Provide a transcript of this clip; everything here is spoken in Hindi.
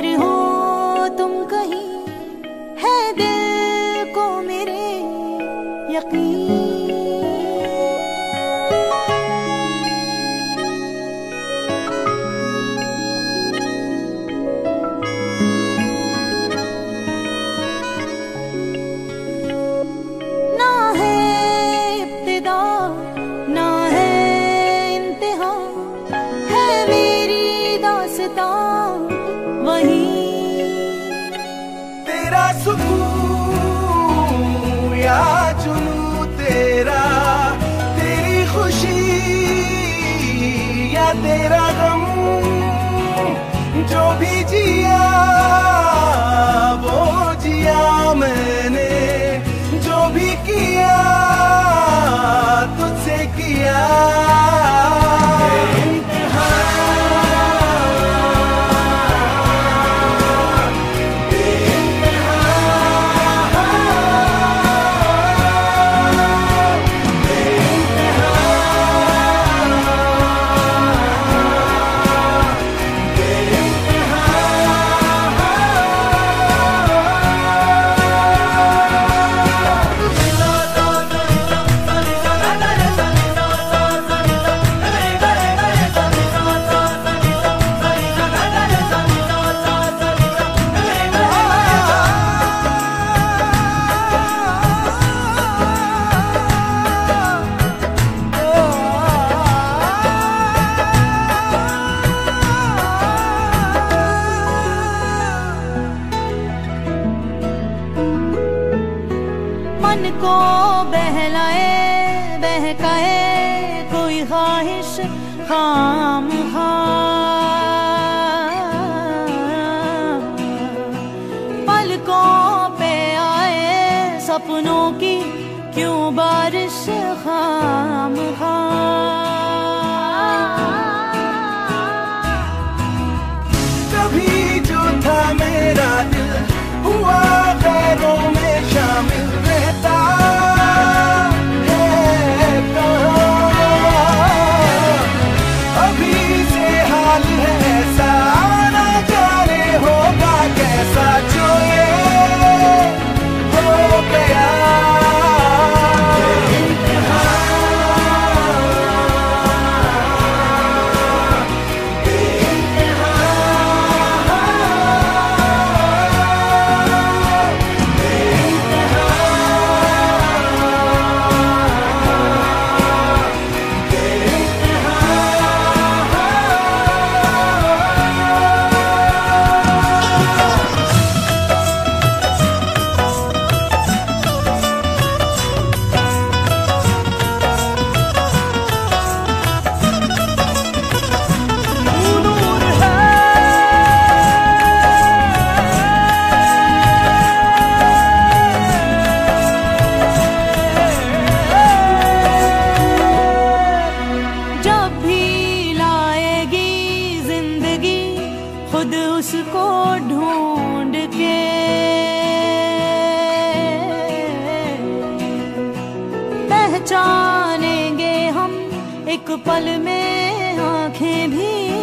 पर हो तुम कहीं है दिल को मेरे यकीन। तेरा गम जो भी जिया वो को बहलाए, बहकाए, कोई ख्वाहिश, खाम पलकों पे आए, सपनों की क्यों बारिश, खाम खा खुद उसको ढूंढ के। पहचानेंगे हम एक पल में आँखें भी।